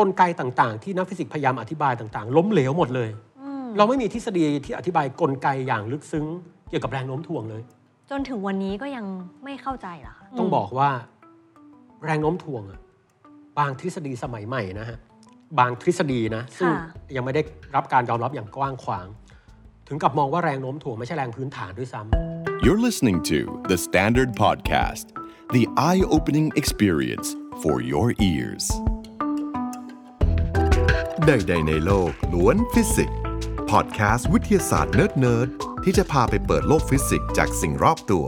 กลไกต่างๆ ที่นักฟิสิกส์พยายามอธิบายต่างๆ ล้มเหลวหมดเลยอืมเราไม่มีทฤษฎีที่อธิบายกลไกอย่างลึกซึ้ง เกี่ยวกับแรงโน้มถ่วงเลย จนถึงวันนี้ก็ยังไม่เข้าใจเหรอคะต้องบอกว่าแรงโน้มถ่วงอะบางทฤษฎีสมัยใหม่นะฮะบางทฤษฎีนะซึ่งยังไม่ได้รับการยอมรับอย่างกว้างขวาง ถึงกับมองว่าแรงโน้มถ่วงไม่ใช่แรงพื้นฐานด้วยซ้ำ You're listening to The Standard Podcast, the eye opening experience for your ears. ใด ๆ ในโลกล้วนฟิสิกส์พอดแคสต์วิทยาศาสตร์เนิร์ดๆที่จะพาไปเปิดโลกฟิสิกส์จากสิ่งรอบตัว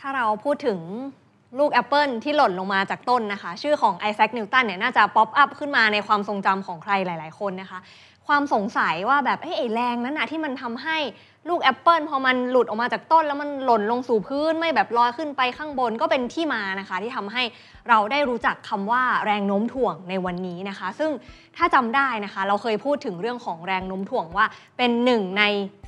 ถ้าเราพูดถึงลูกแอปเปิลที่หล่นลงมาจากต้นนะคะ ชื่อของไอแซคนิวตันเนี่ยน่าจะ pop up ขึ้นมาในความทรงจำของใครหลาย ๆ คนนะคะ ความสงสัยว่าแบบเอ้ยไอแรงนั้นนะที่มันทำให้ลูกแอปเปิลพอมันหลุดออกมาจากต้น แล้วมันหล่นลงสู่พื้นไม่แบบลอยขึ้นไปข้างบนก็เป็นที่มานะคะ ที่ทำให้เราได้รู้จักคำว่าแรงโน้มถ่วงในวันนี้นะคะ ซึ่งถ้าจำได้นะคะ เราเคยพูดถึงเรื่องของแรงโน้มถ่วงว่าเป็นหนึ่งใน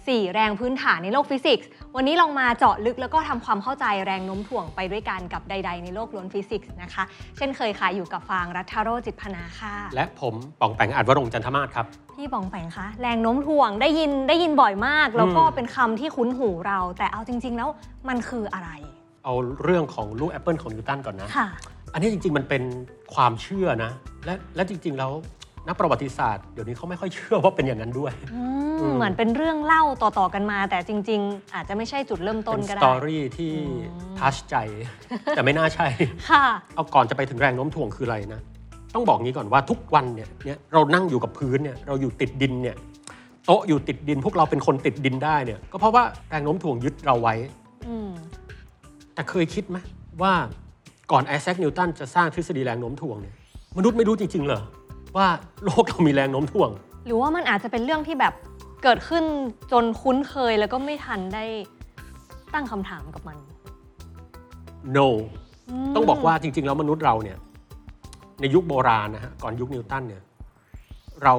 4 แรงพื้นฐานในโลกฟิสิกส์ วันนี้ลองมาเจาะลึกแล้วก็ทำความเข้าใจแรงโน้มถ่วงไปด้วยกันกับใด ๆ ในโลกล้วนฟิสิกส์นะคะ เช่นเคยค่ะอยู่กับฟางรัฐโรจน์จิตพนาค่ะ และผมป๋องแปงอัดวรงค์จันทมาศครับ พี่บองแปงคะแรงโน้มถ่วงได้ยินได้ยินบ่อยมาก แล้วก็อืมเป็นคำที่คุ้นหูเรา แต่เอาจริง ๆ แล้วมันคืออะไร เอาเรื่องของลูกแอปเปิลของนิวตันก่อนนะค่ะอันนี้จริง ๆ มันเป็นความเชื่อนะ และและจริง ๆ แล้ว นักประวัติศาสตร์เดี๋ยวนี้เขาไม่ค่อยเชื่อว่าเป็นอย่างนั้นด้วยอืมอืมเหมือนเป็นเรื่องเล่าต่อๆกันมา แต่จริง ๆ อาจจะไม่ใช่จุดเริ่มต้นเป็นก็สได้ตอรี่ที่อืมทัชใจ แต่ไม่น่าใช่ค่ะเอาก่อนจะไปถึงแรงโน้มถ่วงคืออะไรนะ ต้องบอกงี้ก่อนว่าทุกวันเนี่ยเนี่ยเรานั่งอยู่กับพื้นเนี่ยเราอยู่ติดดินเนี่ยโต๊ะอยู่ติดดิน พวกเราเป็นคนติดดินได้เนี่ย ก็เพราะว่าแรงโน้มถ่วงยึดเราไว้อืมแต่เคยคิดไหมว่าก่อนไอแซคนิวตันจะสร้างทฤษฎีแรงโน้มถ่วงเนี่ยมนุษย์ไม่รู้จริงๆเหรอ ว่าโลกเรามีแรงโน้มถ่วง หรือว่ามันอาจจะเป็นเรื่องที่แบบเกิดขึ้นจนคุ้นเคยแล้วก็ไม่ทันได้ตั้งคำถามกับมัน no มต้องบอกว่าจริง ๆ แล้วมนุษย์เราเนี่ย ในยุคโบราณนะฮะก่อนยุคนิวตันเนี่ย เรา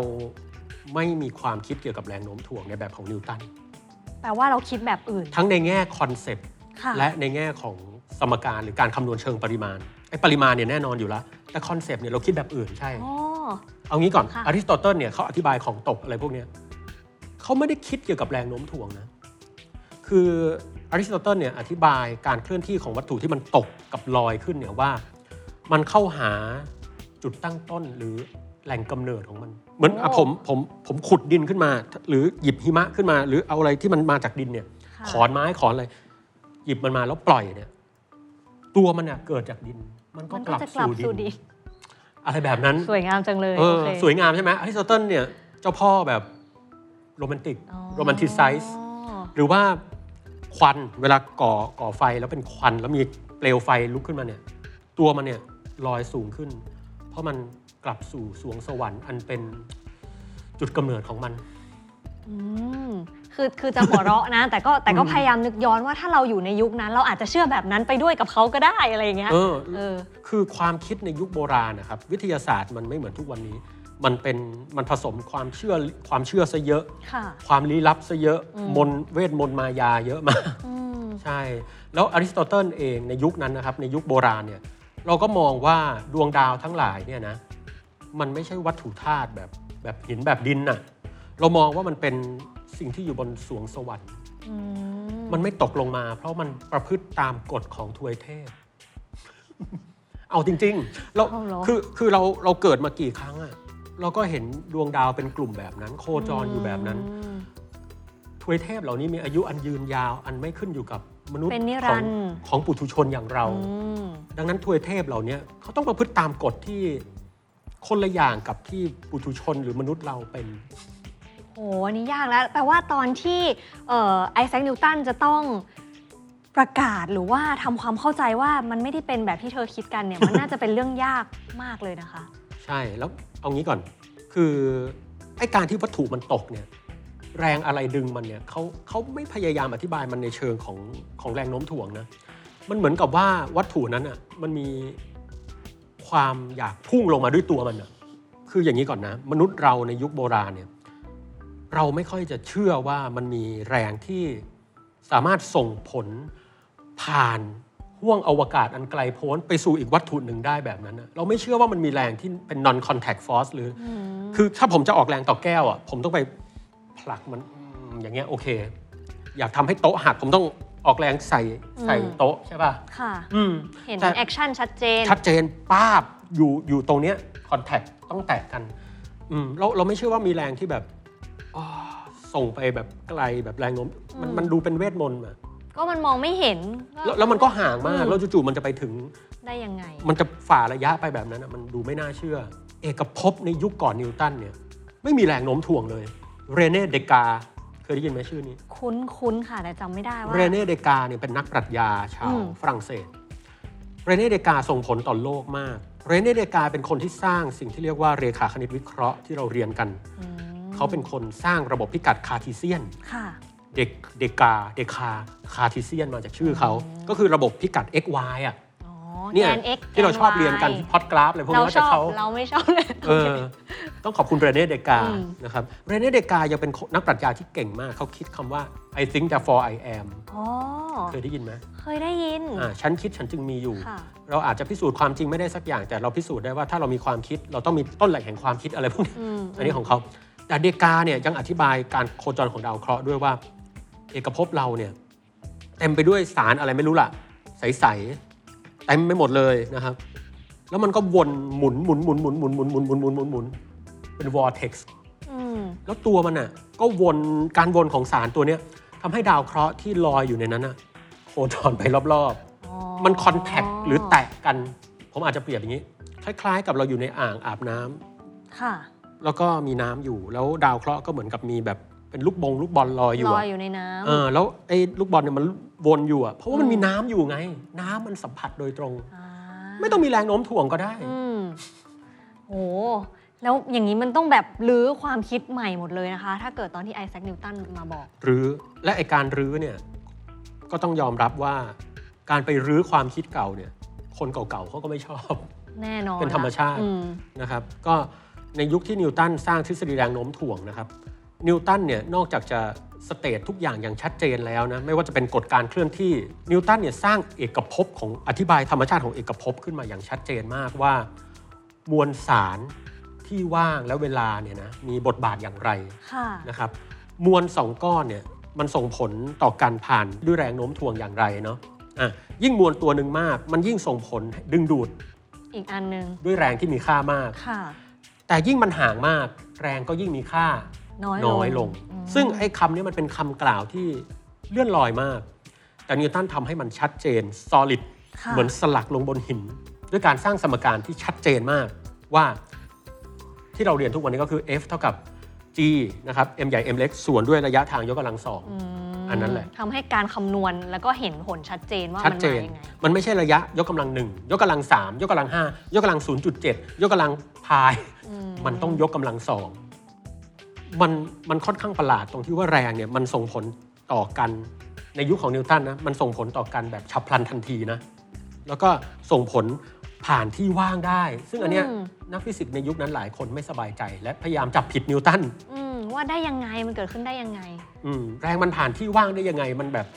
ไม่มีความคิดเกี่ยวกับแรงโน้มถ่วงในแบบของนิวตัน แปลว่าเราคิดแบบอื่น ทั้งในแง่ concept ค่ะและในแง่ของสมการหรือการคำนวณเชิงปริมาณไอ้ปริมาณเนี่ยแน่นอนอยู่แล้ว แต่ concept เนี่ยเราคิดแบบอื่นใช่ อ๋อ เอางี้ก่อนค่ะอริสโตเติลเนี่ยเขาอธิบายของตกอะไรพวกเนี้ยเขาไม่ได้คิดเกี่ยวกับแรงโน้มถ่วงนะ คืออริสโตเติลเนี่ยอธิบายการเคลื่อนที่ของวัตถุที่มันตกกับลอยขึ้นเนี่ยว่า มันเข้าหาจุดตั้งต้นหรือแหล่งกำเนิดของมัน เหมือนอะผมผมผมขุดดินขึ้นมา หรือหยิบหิมะขึ้นมา หรือเอาอะไรที่มันมาจากดินเนี่ย ค่ะขอนไม้ขอนอะไรหยิบมันมาแล้วปล่อยเนี่ย ตัวมันเนี่ยเกิดจากดิน มันก็มันกก็ลับจะกลับสู่ดิสู่นดิน อะไรแบบนั้น สวยงามจังเลยเออโอเคสวยงามใช่ไหมอริสโตเติลเนี่ยเจ้าพ่อแบบโรแมนติกอ๋อ romanticize หรือว่าควันเวลาก่อก่อไฟแล้วเป็นควันแล้วมีเปลวไฟลุกขึ้นมาเนี่ยตัวมันเนี่ยลอยสูงขึ้น เพราะมันกลับสู่สรวงสวรรค์อันเป็นจุดกำเนิดของมัน อืม คือคือจะหัวเราะนะ แต่ก็แต่ก็พยายามนึกย้อนว่าถ้าเราอยู่ในยุคนั้น เราอาจจะเชื่อแบบนั้นไปด้วยกับเขาก็ได้อะไรอย่างเงี้ยเออเออคือความคิดในยุคโบราณนะครับ วิทยาศาสตร์มันไม่เหมือนทุกวันนี้ มันเป็นมันผสมความเชื่อความเชื่อซะเยอะค่ะความลี้ลับซะเยอะอืมมนต์เวทมนต์มายาเยอะมากอืมใช่ แล้วอริสโตเติลเองในยุคนั้นนะครับในยุคโบราณเนี่ยเราก็มองว่าดวงดาวทั้งหลายเนี่ยนะมันไม่ใช่วัตถุธาตุแบบแบบหินแบบดินน่ะ เรามองว่ามันเป็นสิ่งที่อยู่บนสวงสวรรค์ อืมมันไม่ตกลงมา เพราะมันประพฤติตามกฎของทวยเทพ เอาจริงๆเราเอาเหรอ คือคือเราเราเกิดมากี่ครั้งอะเราก็เห็นดวงดาวเป็นกลุ่มแบบนั้น โคจรอยู่แบบนั้นอืมทวยเทพเหล่านี้มีอายุอันยืนยาวอันไม่ขึ้นอยู่กับมนุษย์เป็นนิขรัองนดร์ของปุถุชนอย่างเรา อืมดังนั้นทวยเทพเหล่านี้เขาต้องประพฤติตามกฎที่คนละอย่างกับที่ปุถุชนหรือมนุษย์เราเป็น โหอันนี้ยากแล้ว แปลว่าตอนที่ไอแซคนิวตันจะต้องประกาศหรือว่าทำความเข้าใจว่ามันไม่ได้เป็นแบบที่เธอคิดกันเนี่ย มันน่าจะเป็นเรื่องยากมากเลยนะคะ ใช่แล้วเอางี้ก่อน คือไอ้การที่วัตถุมันตกเนี่ยแรงอะไรดึงมันเนี่ยเขาเขาไม่พยายามอธิบายมันในเชิงของของแรงโน้มถ่วงนะมันเหมือนกับว่าวัตถุนั้นอะมันมีความอยากพุ่งลงมาด้วยตัวมันอะคืออย่างนี้ก่อนนะ มนุษย์เราในยุคโบราณเนี่ย เราไม่ค่อยจะเชื่อว่ามันมีแรงที่สามารถส่งผลผ่านห่วงอวกาศอันไกลโพ้นไปสู่อีกวัตถุหนึ่งได้แบบนั้นนะเราไม่เชื่อว่ามันมีแรงที่เป็น non contact force หรืออคือถ้าผมจะออกแรงต่อแก้วอะผมต้องไปผลักมันอืมอย่างเงี้ยโอเค อยากทำให้โต๊ะหักผมต้องออกแรงใส่ใส่โต๊ะใช่ป่ะค่ะอืมเห็นแต่ action ชัดเจน ชัดเจนป้าบอยู่อยู่ตรงเนี้ย contact ต้องแตะกันอืมเราเราไม่เชื่อว่ามีแรงที่แบบอ้อ ส่งไปแบบไกลแบบแรงโน้มมันอืมมันดูเป็นเวทมนต์อะก็มันมองไม่เห็นก็แล้วแล้วมันก็ห่างมากอืมแล้วจู่ๆมันจะไปถึง ได้ยังไง มันจะฝ่าระยะไปแบบนั้นอะมันดูไม่น่าเชื่อ เอกภพในยุคก่อนนิวตันเนี่ย ไม่มีแรงโน้มถ่วงเลยเรเน่เดกาเคยได้ยินไหมชื่อนี้ คุ้นคุ้นๆค่ะแต่จำไม่ได้ว่า เรเน่เดกาเนี่ยเป็นนักปรัชญาชาวอืมฝรั่งเศส เรเน่เดกาส่งผลต่อโลกมาก เรเน่เดกาเป็นคนที่สร้างสิ่งที่เรียกว่าเรขาคณิตวิเคราะห์ที่เราเรียนกัน อืม เขาเป็นคนสร้างระบบพิกัด Cartesian ค่ะเด็กเดกาเดคา Cartesian มาจากชื่อเขา ก็คือระบบพิกัด x y อะอ๋อเนี่ยแกน x ที่เราชอบแกเรียนกัน Y ที่พอดกราฟอะไรพวกเรานี้ชแต่อบเขาเราไม่ชอบเลยเออต้องขอบคุณเรเน่เดกาอืมนะครับเรเน่เดกายังเป็นนักปรัชญาที่เก่งมากเขาคิดคำว่า I think therefore I am อ๋อเคยได้ยินไหมเคยได้ยินอ่าฉันคิดฉันจึงมีอยู่ค่ะเราอาจจะพิสูจน์ความจริงไม่ได้สักอย่าง แต่เราพิสูจน์ได้ว่าถ้าเรามีความคิดเราต้องมีต้นแหล่งแห่งความคิดอะไรพวกนี้อืมอันนี้ของเขา แต่เดกาเนี่ยยังอธิบายการโคจรของดาวเคราะห์ด้วยว่า เอกภพเราเนี่ยเต็มไปด้วยสารอะไรไม่รู้ล่ะ ใสๆเต็มไปหมดเลยนะครับ แล้วมันก็วนหมุนหมุนหมุนหมุนหมุนหมุนหมุนหมุนหมุนหมุนหมุนเป็น vortex อืมแล้วตัวมันอะก็วนการวนของสารตัวเนี้ยทำให้ดาวเคราะห์ที่ลอยอยู่ในนั้นอะโคจรไปรอบๆ มันคอนแทคหรือแตะกัน ผมอาจจะเปรียบอย่างนี้ คล้าย ๆ กับเราอยู่ในอ่างอาบน้ำค่ะ แล้วก็มีน้ำอยู่ แล้วดาวเคราะห์ก็เหมือนกับมีแบบเป็นลูกบงลูกบอลลอยอยู่ลออะยอยู่ในน้ำเออแล้วไอ้ลูกบอลเนี่ยมันวนอยู่อะเพราะว่ามันมีน้ำอยู่ไง น้ำมันสัมผัสโดยตรงาไม่ต้องมีแรงโน้มถ่วงก็ได้อืมโหแล้วอย่างนี้มันต้องแบบรื้อความคิดใหม่หมดเลยนะคะ ถ้าเกิดตอนที่ไอแซคนิวตันมาบอกหรือและไอการรื้อเนี่ยก็ต้องยอมรับว่า การไปรื้อความคิดเก่าเนี่ย คนเก่าๆเขาก็ไม่ชอบ แน่นอนเป็นธรรมชาติอืมนะครับ ก็ ในยุคที่นิวตันสร้างทฤษฎีแรงโน้มถ่วงนะครับ นิวตันเนี่ยนอกจากจะสเตททุกอย่างอย่างชัดเจนแล้วนะไม่ว่าจะเป็นกฎการเคลื่อนที่นิวตันเนี่ยสร้างเอกภพของอธิบายธรรมชาติของเอกภพขึ้นมาอย่างชัดเจนมากว่า มวลสารที่ว่างและเวลาเนี่ยนะมีบทบาทอย่างไรค่ะนะครับมวลสองก้อนเนี่ยมันส่งผลต่อการผ่านด้วยแรงโน้มถ่วงอย่างไรเนาะอะยิ่งมวลตัวหนึ่งมาก มันยิ่งส่งผลดึงดูดอีกอันหนึ่งด้วยแรงที่มีค่ามากค่ะ แต่ยิ่งมันห่างมากแรงก็ยิ่งมีค่าน้อยน้อยลงอืมซึ่งไอ้คำนี้มันเป็นคำกล่าวที่เลื่อนลอยมาก แต่นิวตันทำให้มันชัดเจน solid ค่ะเหมือนสลักลงบนหิน ด้วยการสร้างสมการที่ชัดเจนมากว่าที่เราเรียนทุกวันนี้ก็คือ F เท่ากับ G นะครับ m ใหญ่ m เล็กส่วนด้วยระยะทางยกกำลังสองมอันนั้นแหละทำให้การคำนวณแล้วก็เห็นผลชัดเจนว่าชัดมันเจมานยังไงมันไม่ใช่ระยะยกกำลังหนึ่งยกกำลังสามยกกำลังห้ายกกำลัง 0.7 ยกกำลังพายอื มมันต้องยกกำลังสองมันมันค่อนข้างประหลาดตรงที่ว่าแรงเนี่ยมันส่งผลต่อกันในยุคของนิวตันนะมันส่งผลต่อกันแบบฉับพลันทันทีนะแล้วก็ส่งผลผ่านที่ว่างได้ ซึ่งอันเนี้ยอืมนักฟิสิกส์ในยุคนั้นหลายคนไม่สบายใจ และพยายามจับผิดนิวตันอืมว่าได้ยังไงมันเกิดขึ้นได้ยังไงอืมแรงมันผ่านที่ว่างได้ยังไงมันแบบ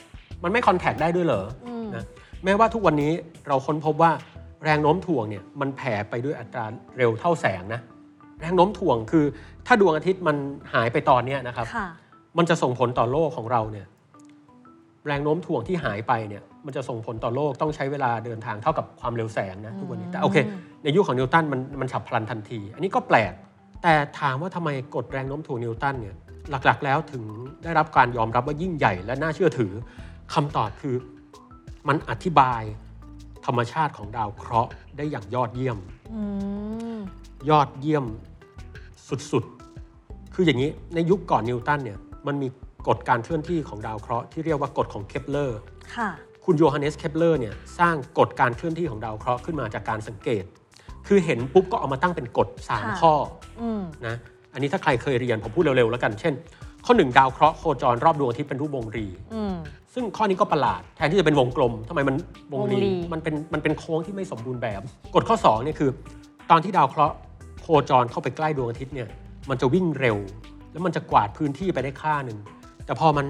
มันไม่คอนแทคได้ด้วยเหรออืมนะแม้ว่าทุกวันนี้เราค้นพบว่าแรงโน้มถ่วงเนี่ยมันแผ่ไปด้วยอัตราเร็วเท่าแสงนะ แรงโน้มถ่วงคือ ถ้าดวงอาทิตย์มันหายไปตอนเนี้ยนะครับ ค่ะ มันจะส่งผลต่อโลกของเราเนี่ยแรงโน้มถ่วงที่หายไปเนี่ยมันจะส่งผลต่อโลกต้องใช้เวลาเดินทางเท่ากับความเร็วแสงนะทุกวันนี้แต่โอเค ในยุคของนิวตันมันมันฉับพลันทันที อันนี้ก็แปลก แต่ถามว่าทำไมกฎแรงโน้มถ่วงนิวตันเนี่ยหลักๆ แล้วถึงได้รับการยอมรับว่ายิ่งใหญ่และน่าเชื่อถือคำตอบคือมันอธิบายธรรมชาติของดาวเคราะห์ได้อย่างยอดเยี่ยม อืม ยอดเยี่ยม สุดๆ คืออย่างนี้ในยุคก่อนนิวตันเนี่ยมันมีกฎการเคลื่อนที่ของดาวเคราะห์ที่เรียกว่ากฎของเคปเลอร์ค่ะคุณโยฮันเนสเคปเลอร์เนี่ยสร้างกฎการเคลื่อนที่ของดาวเคราะห์ขึ้นมาจากการสังเกต คือเห็นปุ๊บก็เอามาตั้งเป็นกฎค่ะ3ข้ออืมนะอันนี้ถ้าใครเคยเรียนผมพูดเร็วๆแล้วกัน เช่น ข้อหนึ่งดาวเคราะห์โคจรรอบดวงอาทิตย์เป็นรูปวงรีอืมซึ่งข้อนี้ก็ประหลาดแทนที่จะเป็นวงกลมทำไมมันวงรีวงรีมันเป็นมันเป็นโค้งที่ไม่สมบูรณ์แบบ กฎข้อ2เนี่ยคือ ตอนที่ดาวเคราะห์ โคจรเข้าไปใกล้ดวงอาทิตย์เนี่ยมันจะวิ่งเร็ว แล้วมันจะกวาดพื้นที่ไปได้ค่าหนึ่ง แต่พอมัน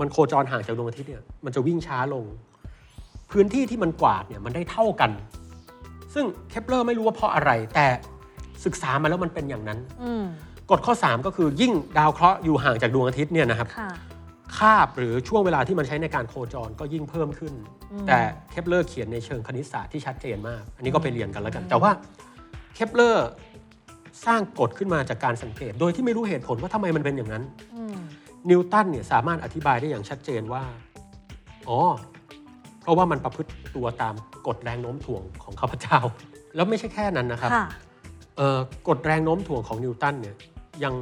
มันโคจรห่างจากดวงอาทิตย์เนี่ยมันจะวิ่งช้าลง พื้นที่ที่มันกวาดเนี่ยมันได้เท่ากัน ซึ่งเคปเลอร์ไม่รู้ว่าเพราะอะไร แต่ศึกษามาแล้วมันเป็นอย่างนั้นอืมกฎข้อ 3 ก็คือยิ่งดาวเคราะห์อยู่ห่างจากดวงอาทิตย์เนี่ยนะครับค่ะคาบหรือช่วงเวลาที่มันใช้ในการโคจรก็ยิ่งเพิ่มขึ้นอืมแต่เคปเลอร์เขียนในเชิงคณิตศาสตร์ที่ชัดเจนมาก อันนี้ก็ไปเรียนกันแล้วกัน แต่ว่าเคปเลอร์ สร้างกฎขึ้นมาจากการสังเกต โดยที่ไม่รู้เหตุผลว่าทำไมมันเป็นอย่างนั้นอืมนิวตันเนี่ยสามารถอธิบายได้อย่างชัดเจนว่า อ๋อ เพราะว่ามันประพฤติตัวตามกฎแรงโน้มถ่วงของข้าพเจ้า แล้วไม่ใช่แค่นั้นนะครับค่ะเอ่อกฎแรงโน้มถ่วงของนิวตันเนี่ยยัง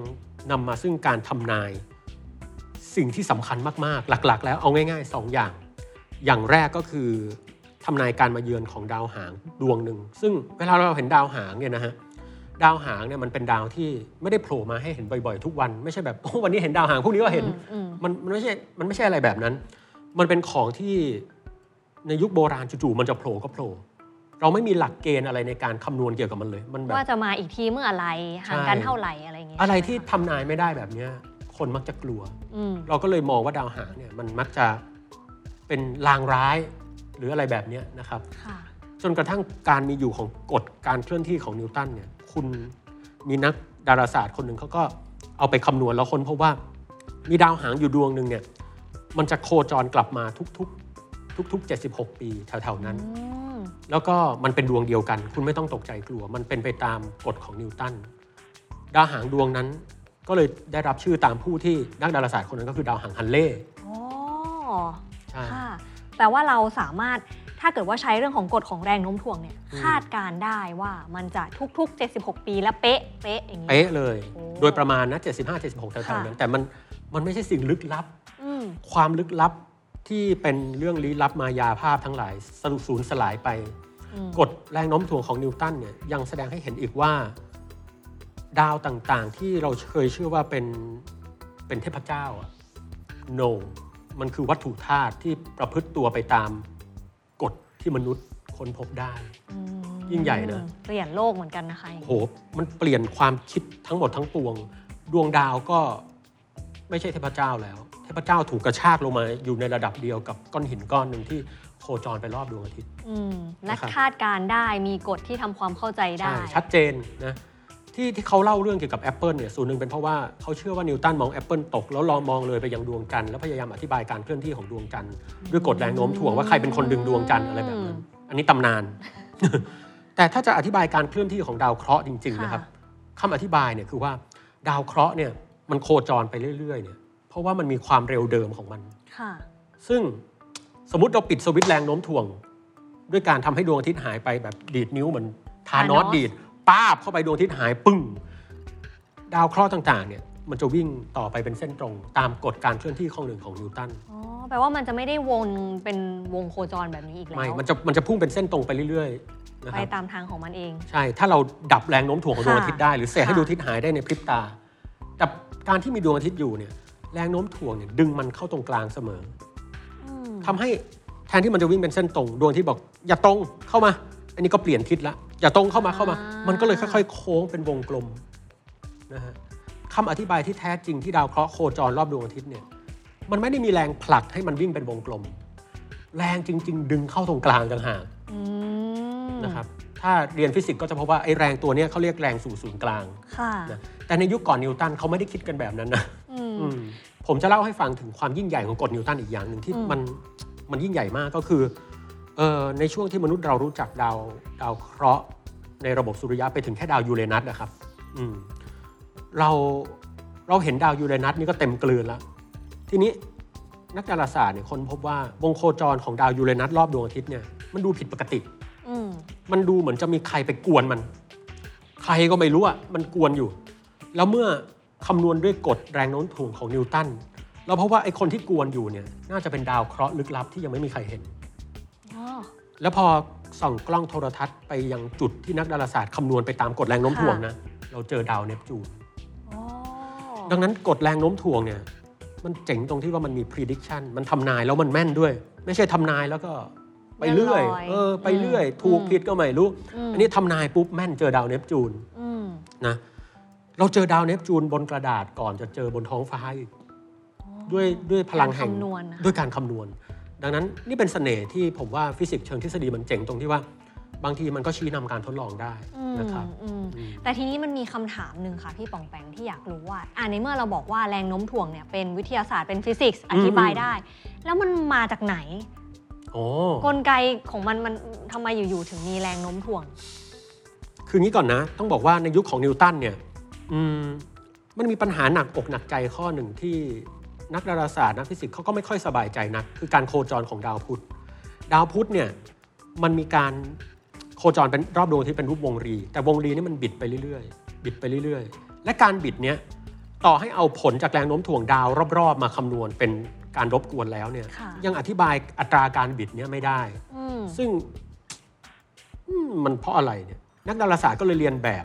นำมาซึ่งการทำนายสิ่งที่สำคัญมากๆ หลักๆ แล้วเอาง่ายๆ 2 อย่าง อย่างแรกก็คือทำนายการมาเยือนของดาวหางดวงหนึ่ง ซึ่งเวลาเราเห็นดาวหางเนี่ยนะฮะ ดาวหางเนี่ยมันเป็นดาวที่ไม่ได้โผล่มาให้เห็นบ่อยๆ ทุกวันไม่ใช่แบบโอ้วันนี้เห็นดาวหางพรุ่งนี้ก็เห็นอืมมันมันไม่ใช่มันไม่ใช่อะไรแบบนั้น มันเป็นของที่ในยุคโบราณจู่ๆมันจะโผล่ก็โผล่เราไม่มีหลักเกณฑ์อะไรในการคำนวณเกี่ยวกับมันเลย มันแบบว่าจะมาอีกทีเมื่ออะไรห่างกันใช่เท่าไหร่อะไรอย่างเงี้ยอะไรใช่หมที่คทำนายไม่ได้แบบเนี้ยคนมักจะกลัวอืมเราก็เลยมองว่าดาวหางเนี่ยมันมักจะเป็นลางร้ายหรืออะไรแบบเนี้ยนะครับค่ะจนกระทั่งการมีอยู่ของกฎการเคลื่อนที่ของนิวตันเนี่ย คุณมีนักดาราศาสตร์คนหนึ่งเขาก็เอาไปคำนวณแล้วค้นพบว่ามีดาวหางอยู่ดวงหนึ่งเนี่ยมันจะโคจรกลับมาทุกๆ ทุก ๆ 76 ปีแถวๆนั้นอืมแล้วก็มันเป็นดวงเดียวกัน คุณไม่ต้องตกใจกลัว มันเป็นไปตามกฎของนิวตันดาวหางดวงนั้นก็เลยได้รับชื่อตามผู้ที่นักดาราศาสตร์คนนั้นก็คือดาวหางฮันเล่อ๋อใช่ค่ะแปลว่าเราสามารถ ถ้าเกิดว่าใช้เรื่องของกฎของแรงโน้มถ่วงเนี่ยอืมคาดการณ์ได้ว่ามันจะทุก ๆ 76 ปีและเป๊ะเป๊ะอย่างนี้เป๊ะเลยโอ้โดยประมาณนะ75 76แถวๆนั้นแต่มันมันไม่ใช่สิ่งลึกลับอืมความลึกลับที่เป็นเรื่องลี้ลับมายาภาพทั้งหลายสรุปสูญสลายไปอืมกฎแรงโน้มถ่วงของนิวตันเนี่ยยังแสดงให้เห็นอีกว่า ดาวต่างๆ ที่เราเคยเชื่อว่าเป็นเป็นเทพเจ้าอะ no มันคือวัตถุธาตุที่ประพฤติตัวไปตามกฎ ที่มนุษย์ค้นพบได้อืมยิ่งใหญ่นะ เปลี่ยนโลกเหมือนกันนะคะโหมันเปลี่ยนความคิดทั้งหมดทั้งปวง ดวงดาวก็ไม่ใช่เทพเจ้าแล้ว เทพเจ้าถูกกระชากลงมาอยู่ในระดับเดียวกับก้อนหินก้อนหนึ่งที่โคจรไปรอบดวงอาทิตย์ อืมและนะครับ คาดการณ์ได้มีกฎที่ทำความเข้าใจได้ ใช่ชัดเจนนะ ที่ที่เขาเล่าเรื่องเกี่ยวกับ Apple เนี่ยส่วนหนึ่งเป็นเพราะว่าเขาเชื่อว่านิวตันมอง Apple ตก แล้วลองมองเลยไปยังดวงจันทร์แล้วพยายามอธิบายการเคลื่อนที่ของดวงจันทร์ด้วยกฎแรงโน้มถ่วงว่าใครเป็นคนดึงดวงจันทร์อะไรแบบนั้น อันนี้ตำนาน แต่ถ้าจะอธิบายการเคลื่อนที่ของดาวเคราะห์จริง ๆ นะครับคำอธิบายเนี่ยคือว่าดาวเคราะห์เนี่ยมันโคจรไปเรื่อยๆเนี่ยเพราะว่ามันมีความเร็วเดิมของมันค่ะซึ่งสมมติเราปิดสวิตช์แรงโน้มถ่วง ด้วยการทำให้ดวงอาทิตย์หายไปแบบดีดนิ้วเหมือนทานอส Thanos ดีด ป้าบเข้าไปดวงอาทิตย์หายปึ้ง ดาวเคราะห์ต่างๆเนี่ยมันจะวิ่งต่อไปเป็นเส้นตรง ตามกฎการเคลื่อนที่ของหนึ่งของนิวตันอ๋อแปลว่ามันจะไม่ได้วนเป็นวงโคจรแบบนี้อีกแล้วไม่มันจะมันจะพุ่งเป็นเส้นตรงไปเรื่อยๆนะไปครับตามทางของมันเอง ใช่ถ้าเราดับแรงโน้มถ่วงของดวงอาทิตย์ได้หรือเสกให้ค่ะ ดวงอาทิตย์หายได้ในพริบตา แต่การที่มีดวงอาทิตย์อยู่เนี่ยแรงโน้มถ่วงเนี่ยดึงมันเข้าตรงกลางเสมอ อืมทำให้แทนที่มันจะวิ่งเป็นเส้นตรง ดวงอาที่บอกอย่าตรงเข้ามา อันนี้ก็เปลี่ยนทิศละ อย่าตรงเข้ามาเข้ามา มันก็เลยค่อยๆ โค้งเป็นวงกลมนะฮะคำอธิบายที่แท้จริงที่ดาวเคราะห์โคจรรอบดวงอาทิตย์เนี่ยมันไม่ได้มีแรงผลักให้มันวิ่งเป็นวงกลม แรงจริง ๆ ดึงเข้าตรงกลางต่างหากอืมนะครับถ้าเรียนฟิสิกส์ก็จะพบว่าไอ้แรงตัวเนี้ยเขาเรียกแรงสู่ศูนย์กลางค่ะนะแต่ในยุคก่อนนิวตันเขาไม่ได้คิดกันแบบนั้นนะอืมอืมผมจะเล่าให้ฟังถึงความยิ่งใหญ่ของกฎนิวตันอีกอย่างหนึ่งที่อืมมันมันยิ่งใหญ่มากก็คือเออ ในช่วงที่มนุษย์เรารู้จักดาวดาวเคราะห์ในระบบสุริยะไปถึงแค่ดาวยูเรนัสนะครับอืมเราเราเห็นดาวยูเรนัสนี่ก็เต็มกลืนแล้ว ทีนี้นักดาราศาสตร์เนี่ยคนพบว่าวงโคจรของดาวยูเรนัสรอบดวงอาทิตย์เนี่ยมันดูผิดปกติอืมมันดูเหมือนจะมีใครไปกวนมัน ใครก็ไม่รู้อะมันกวนอยู่ แล้วเมื่อคำนวณด้วยกฎแรงโน้มถ่วงของนิวตันเราพบว่าไอ้คนที่กวนอยู่เนี่ยน่าจะเป็นดาวเคราะห์ลึกลับที่ยังไม่มีใครเห็นอ๋อ แล้วพอส่องกล้องโทรทัศน์ไปยังจุดที่นักดาราศาสตร์คำนวณไปตามกฎแรงโน้มถ่วงนะเราเจอดาวเนปจูนอ๋อดังนั้นกฎแรงโน้มถ่วงเนี่ยมันเจ๋งตรงที่ว่ามันมี prediction มันทำนายแล้วมันแม่นด้วย ไม่ใช่ทำนายแล้วก็ไปเรื่อยลอยเออไปเรื่อยอืมถูกผิดก็ไม่รู้มอันนี้ทำนายปุ๊บแม่นเจอดาวเนปจูนอืมนะเราเจอดาวเนปจูนบนกระดาษก่อนจะเจอบนท้องฟ้าอีกอ๋อด้วยด้วยพลังแห่งการคำนวณนะคะด้วยการคำนวณ ดังนั้นนี่เป็นเสน่ห์ที่ผมว่าฟิสิกส์เชิงทฤษฎีมันเจ๋งตรงที่ว่า บางทีมันก็ชี้นำการทดลองได้นะครับอืมอืมแต่ทีนี้มันมีคำถามหนึ่งค่ะพี่ปองแปงที่อยากรู้ว่าอ่าในเมื่อเราบอกว่าแรงโน้มถ่วงเนี่ยเป็นวิทยาศาสตร์เป็นฟิสิกส์อธิบายได้ แล้วมันมาจากไหนโอ้กลไกของมันมันทำไมอยู่ๆถึงมีแรงโน้มถ่วง คืองี้ก่อนนะ ต้องบอกว่าในยุคของนิวตันเนี่ยอืมมันมีปัญหาหนักอกหนักใจข้อหนึ่งที่ นักดาราศาสตร์นักฟิสิกส์เขาก็ไม่ค่อยสบายใจนัก คือการโคจรของดาวพุธ ดาวพุธเนี่ยมันมีการโคจรเป็นรอบดวงอาทิตย์เป็นรูปวงรี แต่วงรีนี่มันบิดไปเรื่อยๆ บิดไปเรื่อยๆ และการบิดเนี้ยต่อให้เอาผลจากแรงโน้มถ่วงดาวรอบๆ มาคำนวณเป็นการรบกวนแล้วเนี่ยค่ะยังอธิบายอัตราการบิดเนี้ยไม่ได้อืมซึ่งอืมมันเพราะอะไรเนี่ยนักดาราศาสตร์ก็เลยเรียนแบบ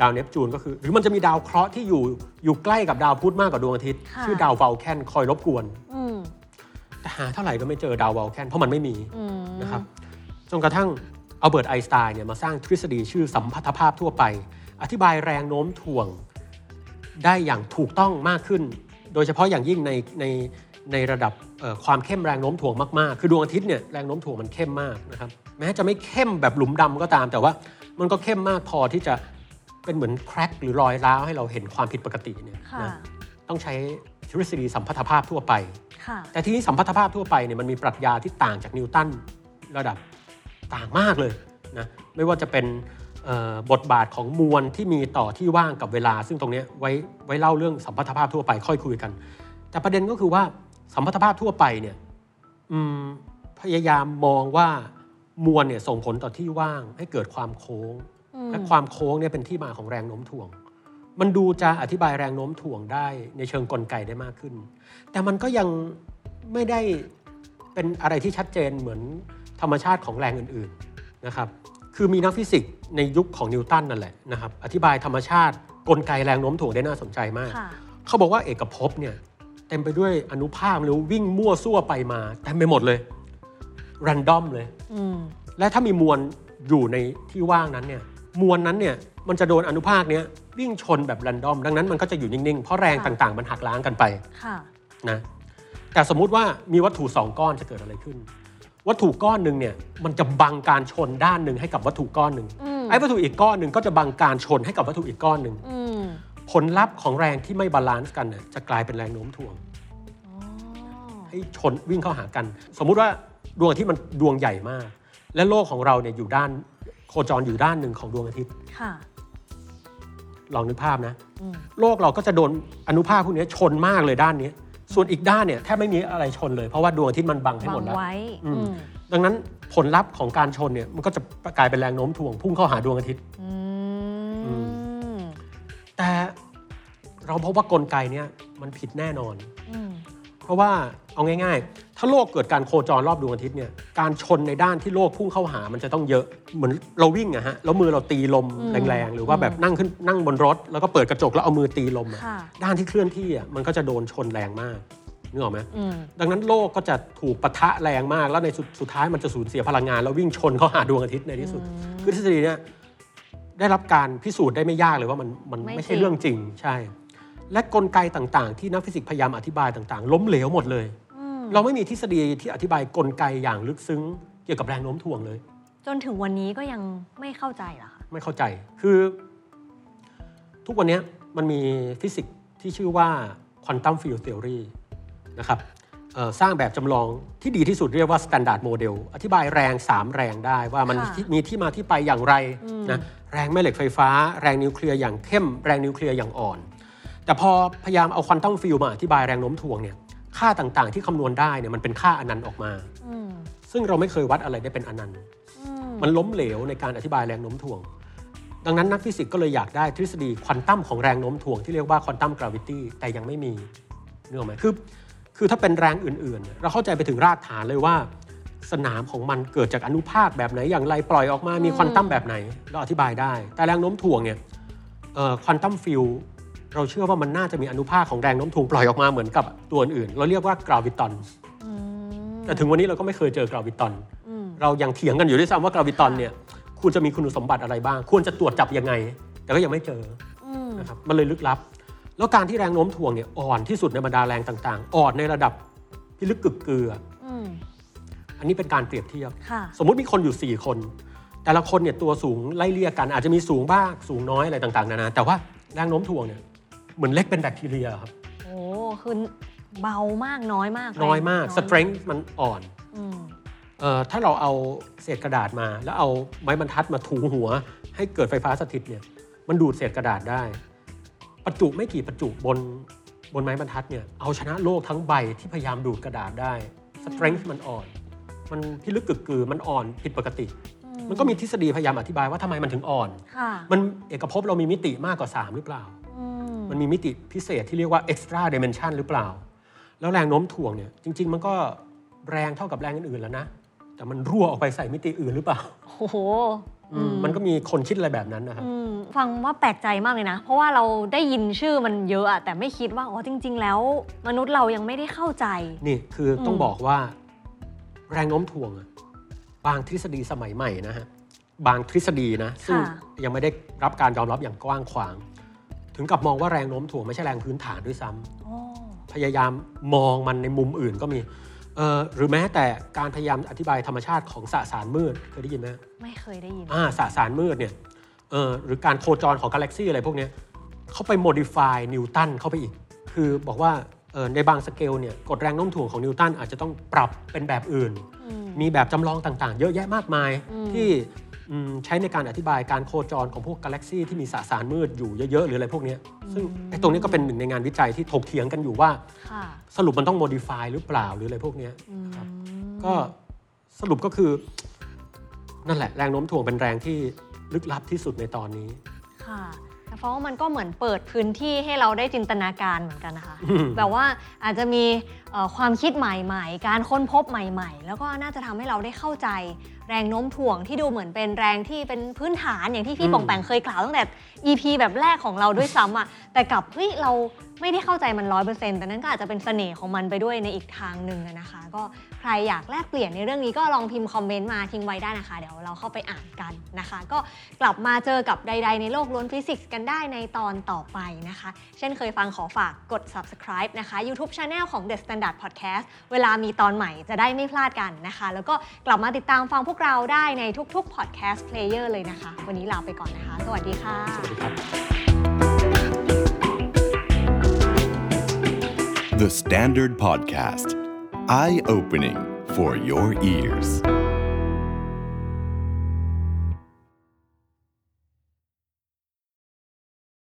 ดาวเนปจูนก็คือ หรือมันจะมีดาวเคราะห์ที่อยู่อยู่ใกล้กับดาวพุธมากกว่าดวงอาทิตย์ ค่ะ ชื่อดาวเวลแคนคอยรบกวน อืมแต่หาเท่าไหร่ก็ไม่เจอดาวเวลแคนเพราะมันไม่มีอืมนะครับจนกระทั่งอัลเบิร์ตไอน์สไตน์เนี่ยมาสร้างทฤษฎีชื่อสัมพัทธภาพทั่วไป อธิบายแรงโน้มถ่วงได้อย่างถูกต้องมากขึ้น โดยเฉพาะอย่างยิ่งในในในระดับเอ่อความเข้มแรงโน้มถ่วงมากๆ คือดวงอาทิตย์เนี่ยแรงโน้มถ่วงมันเข้มมากนะครับแม้จะไม่เข้มแบบหลุมดำก็ตามแต่ว่ามันก็เข้มมากพอที่จะ เป็นเหมือนแครกหรือรอยร้าวให้เราเห็นความผิดปกติเนี่ยค่ะ นะต้องใช้ทฤษฎีสัมพัทธภาพทั่วไป ค่ะ แต่ทีนี้สัมพัทธภาพทั่วไปเนี่ยมันมีปรัชญาที่ต่างจากนิวตันระดับต่างมากเลยนะไม่ว่าจะเป็นเอ่อบทบาทของมวลที่มีต่อที่ว่างกับเวลา ซึ่งตรงเนี้ยไว้ไว้เล่าเรื่องสัมพัทธภาพทั่วไปค่อยคุยกัน แต่ประเด็นก็คือว่าสัมพัทธภาพทั่วไปเนี่ยอืมพยายามมองว่ามวลเนี่ยส่งผลต่อที่ว่างให้เกิดความโค้งอืม และความโค้งเนี่ยเป็นที่มาของแรงโน้มถ่วง มันดูจะอธิบายแรงโน้มถ่วงได้ในเชิงกลไกได้มากขึ้น แต่มันก็ยังไม่ได้เป็นอะไรที่ชัดเจนเหมือนธรรมชาติของแรงอื่นๆนะครับ คือมีนักฟิสิกส์ในยุคของนิวตันนั่นแหละนะครับ อธิบายธรรมชาติกลไกแรงโน้มถ่วงได้น่าสนใจมากค่ะเขาบอกว่าเอกภพเนี่ยเต็มไปด้วยอนุภาคหรือวิ่งมั่วซั่วไปมาเต็มไปหมดเลยรันดอมเลยอืมและถ้ามีมวลอยู่ในที่ว่างนั้นเนี่ย มวลนั้นเนี่ยมันจะโดนอนุภาคเนี้ยวิ่งชนแบบรันดอม ดังนั้นมันก็จะอยู่นิ่ง ๆ เพราะแรงค่ะต่างๆ มันหักล้างกันไปค่ะนะแต่สมมุติว่ามีวัตถุสองก้อนจะเกิดอะไรขึ้น วัตถุก้อนหนึ่งเนี่ยมันจะบังการชนด้านหนึ่งให้กับวัตถุก้อนหนึ่งอืมไอ้วัตถุอีกก้อนหนึ่งก็จะบังการชนให้กับวัตถุอีกก้อนหนึ่งอืมผลลัพธ์ของแรงที่ไม่ balance กันเนี่ยจะกลายเป็นแรงโน้มถ่วงอ๋อให้ชนวิ่งเข้าหากัน สมมุติว่าดวงอาทิตย์มันดวงใหญ่มาก และโลกของเราเนี่ยอยู่ด้าน โคจรอยู่ด้านหนึ่งของดวงอาทิตย์ ค่ะ ลองนึกภาพนะ อืมโลกเราก็จะโดนอนุภาคพวกนี้ชนมากเลยด้านนี้ ส่วนอีกด้านเนี่ยแทบไม่มีอะไรชนเลยเพราะว่าดวงอาทิตย์มันบังให้หมดแล้ว บังไว้ อืม อืมดังนั้นผลลัพธ์ของการชนเนี่ยมันก็จะกลายเป็นแรงโน้มถ่วงพุ่งเข้าหาดวงอาทิตย์ อือืมแต่เราพบว่ากลไกเนี่ยมันผิดแน่นอน อืม เพราะว่าเอาง่ายๆ ถ้าโลกเกิดการโคจรรอบดวงอาทิตย์เนี่ย การชนในด้านที่โลกพุ่งเข้าหามันจะต้องเยอะ เหมือนเราวิ่งอะฮะ แล้วมือเราตีลมอืมแรงๆ หรือว่าแบบอืมนั่งขึ้นนั่งบนรถ แล้วก็เปิดกระจกแล้วเอามือตีลมอะค่ะด้านที่เคลื่อนที่อะมันก็จะโดนชนแรงมากนึกออกไหมอืมดังนั้นโลกก็จะถูกปะทะแรงมาก แล้วในสุดสุดท้ายมันจะสูญเสียพลังงาน แล้ววิ่งชนเข้าหาดวงอาทิตย์ในที่สุด คือทฤษฎีเนี่ยได้รับการพิสูจน์ได้ไม่ยากเลยว่ามันมันไม่ไม่จริใช่ เรื่องจริงใช่ และกลไกต่างๆ ที่นักฟิสิกส์พยายามอธิบายต่างๆ ล้มเหลวหมดเลยอืมเราไม่มีทฤษฎีที่อธิบายกลไกอย่างลึกซึ้ง เกี่ยวกับแรงโน้มถ่วงเลย จนถึงวันนี้ก็ยังไม่เข้าใจเหรอคะไม่เข้าใจคือ ทุกวันนี้มันมีฟิสิกส์ที่ชื่อว่าควอนตัมฟิลด์ t ท o รีนะครับเอ่อสร้างแบบจำลองที่ดีที่สุดเรียกว่า Standard Model อธิบายแรง 3 แรงได้ว่ามันค่ะมีที่มาที่ไปอย่างไรอืมนะแรงแม่เหล็กไฟฟ้า แรงนิวเคลียร์อย่างเข้ม แรงนิวเคลียร์อย่างอ่อน แต่พอพยายามเอา Quantum Field มาอธิบายแรงโน้มถ่วงเนี่ยค่าต่างๆ ที่คำนวณได้เนี่ยมันเป็นค่าอนันต์ออกมาอืมซึ่งเราไม่เคยวัดอะไรได้เป็นอนันต์อืมมันล้มเหลวในการอธิบายแรงโน้มถ่วง ดังนั้นนักฟิสิกส์ก็เลยอยากได้ทฤษฎีควอนตัมของแรงโน้มถ่วงที่เรียกว่า Quantum Gravity แต่ยังไม่มีนึกออกไหมคือคือถ้าเป็นแรงอื่นๆเนี่ยเราเข้าใจไปถึงรากฐานเลยว่า สนามของมันเกิดจากอนุภาคแบบไหนอย่างไรปล่อยออกมามีควอนตัมแบบไหน เราอธิบายได้ แต่แรงโน้มถ่วงเนี่ย Quantum Field เราเชื่อว่ามันน่าจะมีอนุภาคของแรงโน้มถ่วงปล่อยออกมาเหมือนกับตัวอื่นๆเราเรียกว่ากราวิตอนอืมแต่ถึงวันนี้เราก็ไม่เคยเจอกราวิตอนอืมเรายังเถียงกันอยู่ด้วยซ้ำว่ากราวิตอนเนี่ยควรจะมีคุณสมบัติอะไรบ้าง ควรจะตรวจจับยังไง แต่ก็ยังไม่เจออืมนะครับมันเลยลึกลับ แล้วการที่แรงโน้มถ่วงเนี่ยอ่อนที่สุดในบรรดาแรงต่าง ๆ อ่อนในระดับพิลึกกึกเกืออืมอันนี้เป็นการเปรียบเทียบค่ะสมมุติมีคนอยู่ 4 คน แต่ละคนเนี่ยตัวสูงไล่เลี่ยกันอาจจะมีสูงบ้างสูงน้อยอะไรต่างๆนานาแต่ว่าแรงโน้มถ่วงเนี่ย เหมือนเล็กเป็นแบคทีเรียครับ โอ้คือเบามากน้อยมากน้อยมากแรงสเตรน g t มันอ่อนอืมเอ่อถ้าเราเอาเศษกระดาษมา แล้วเอาไม้บรรทัดมาถูหัว ให้เกิดไฟฟ้าสถิตเนี่ยมันดูดเศษกระดาษได้ ประจุไม่กี่ประจุบนบนไม้บรรทัดเนี่ยเอาชนะโลกทั้งใบที่พยายามดูดกระดาษได้สเตรน g t มันอ่อน มันพิลึกกึกกือมันอ่อนผิดปกติ มันก็มีทฤษฎีพยายามอธิบายว่าทำไมมันถึงอ่อน ค่ะ มันเอกภพเรามีมิติมากกว่า 3 หรือเปล่าอื มมันมีมิติพิเศษที่เรียกว่า extra dimension หรือเปล่า แล้วแรงโน้มถ่วงเนี่ยจริง ๆ มันก็แรงเท่ากับแรงอื่นๆแล้วนะ แต่มันรั่วออกไปใส่มิติอื่นหรือเปล่าโอ้โหอืมมันก็มีคนคิดอะไรแบบนั้นนะครับ อืมฟังว่าแปลกใจมากเลยนะ เพราะว่าเราได้ยินชื่อมันเยอะอะแต่ไม่คิดว่าอ๋อจริง ๆ แล้ว มนุษย์เรายังไม่ได้เข้าใจ นี่คืออม ต้องบอกว่าแรงโน้มถ่วงอะบางทฤษฎีสมัยใหม่นะฮะบางทฤษฎีนะซึ่งยังไม่ได้รับการยอมรับอย่างกว้างขวาง ถึงกับมองว่าแรงโน้มถ่วงไม่ใช่แรงพื้นฐานด้วยซ้ำโอ้พยายามมองมันในมุมอื่นก็มีเอ่อหรือแม้แต่การพยายามอธิบายธรรมชาติของสสารมืดเคยได้ยินไหมไม่เคยได้ยินอ่าสสารมืดเนี่ยเอ่อหรือการโคจรของกาแล็กซี่อะไรพวกเนี้ยเขาไปโมดิฟายนิวตันเข้าไปอีก คือบอกว่าเอ่อในบางสเกลเนี่ยกฎแรงโน้มถ่วงของนิวตันอาจจะต้องปรับเป็นแบบอื่นอืมมีแบบจำลองต่างๆ เยอะแยะมากมายอืมที่อืม ใช้ในการอธิบายการโคจรของพวกกาแล็กซี่ที่มีสสารมืดอยู่เยอะ ๆ หรืออะไรพวกเนี้ยซึ่งไอ้ตรงนี้ก็เป็นหนึ่งในงานวิจัยที่ถกเถียงกันอยู่ว่าค่ะสรุปมันต้องโมดิฟายหรือเปล่าหรืออะไรพวกเนี้ยอืมครับก็สรุปก็คือ นั่นแหละแรงโน้มถ่วงเป็นแรงที่ลึกลับที่สุดในตอนนี้ค่ะแต่เพราะว่ามันก็เหมือนเปิดพื้นที่ให้เราได้จินตนาการเหมือนกันนะคะอืมแบบว่าอาจจะมีเอ่อความคิดใหม่ ๆ การค้นพบใหม่ ๆ แล้วก็น่าจะทำให้เราได้เข้าใจ แรงโน้มถ่วงที่ดูเหมือนเป็นแรงที่เป็นพื้นฐานอย่างที่พี่อืมปองแปงเคยกล่าวตั้งแต่ EP แบบแรกของเราด้วยซ้ำอะแต่กลับเฮ้ยเราไม่ได้เข้าใจมันร้อยเปอร์เซ็นต์แต่นั้นก็อาจจะเป็นเสน่ห์ของมันไปด้วยในอีกทางหนึ่งอะนะคะ ก็ใครอยากแลกเปลี่ยนในเรื่องนี้ก็ลองพิมพ์คอมเมนต์มาทิ้งไว้ได้นะคะ เดี๋ยวเราเข้าไปอ่านกันนะคะ ก็กลับมาเจอกับใด ๆ ในโลกล้วนฟิสิกส์กันได้ในตอนต่อไปนะคะ เช่นเคยฟังขอฝากกด subscribe นะคะ YouTube Channel ของ The Standard Podcast เวลามีตอนใหม่จะได้ไม่พลาดกันนะคะ แล้วก็กลับมาติดตามฟังพวกเราได้ในทุกๆ podcast player เลยนะคะ วันนี้ลาไปก่อนนะคะ สวัสดีค่ะ สวัสดีครับ The Standard Podcast. Eye opening for your ears.